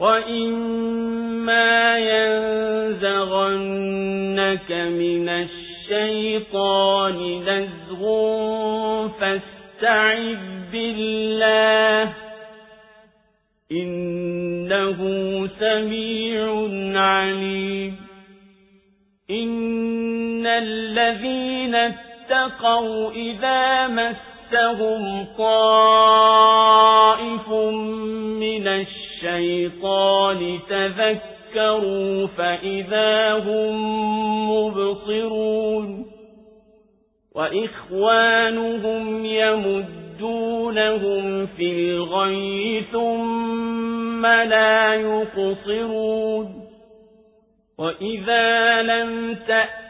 وإما ينزغنك من الشيطان نزغ فاستعذ بالله إنه سميع عليم إن الذين اتقوا إذا مسهم طائف فإذا هم مبصرون وإخوانهم يمدونهم في الغي ثم لا يقصرون وإذا لم تأتهم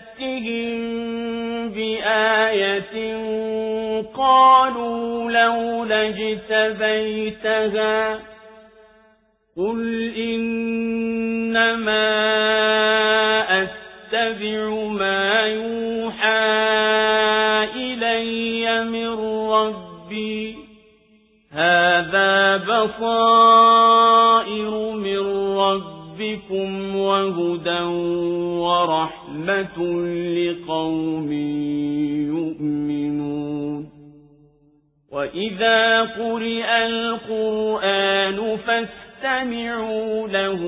بآية قالوا لولا اجتبيتها قل إنما أتبع ما يوحى إلي من ربي. هذا بصائر من ربكم وهدى ورحمة لقوم يؤمنون. وإذا قرئ القرآن فاستمعوا له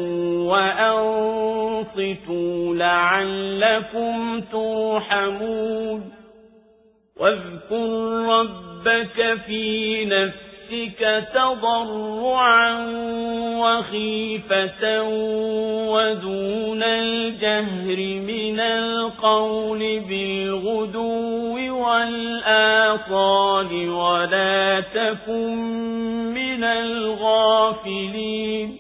وأنصتوا لعلكم ترحمون. واذكر ربك في نفسك تضرعا وخيفة ودون الجهر من القول بالغدو. والآصال ولا تكن من الغافلين.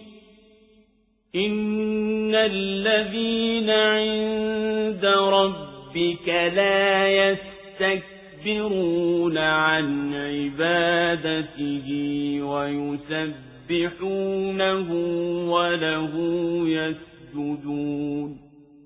إن الذين عند ربك لا يستكبرون عن عبادته ويسبحونه وله يسجدون.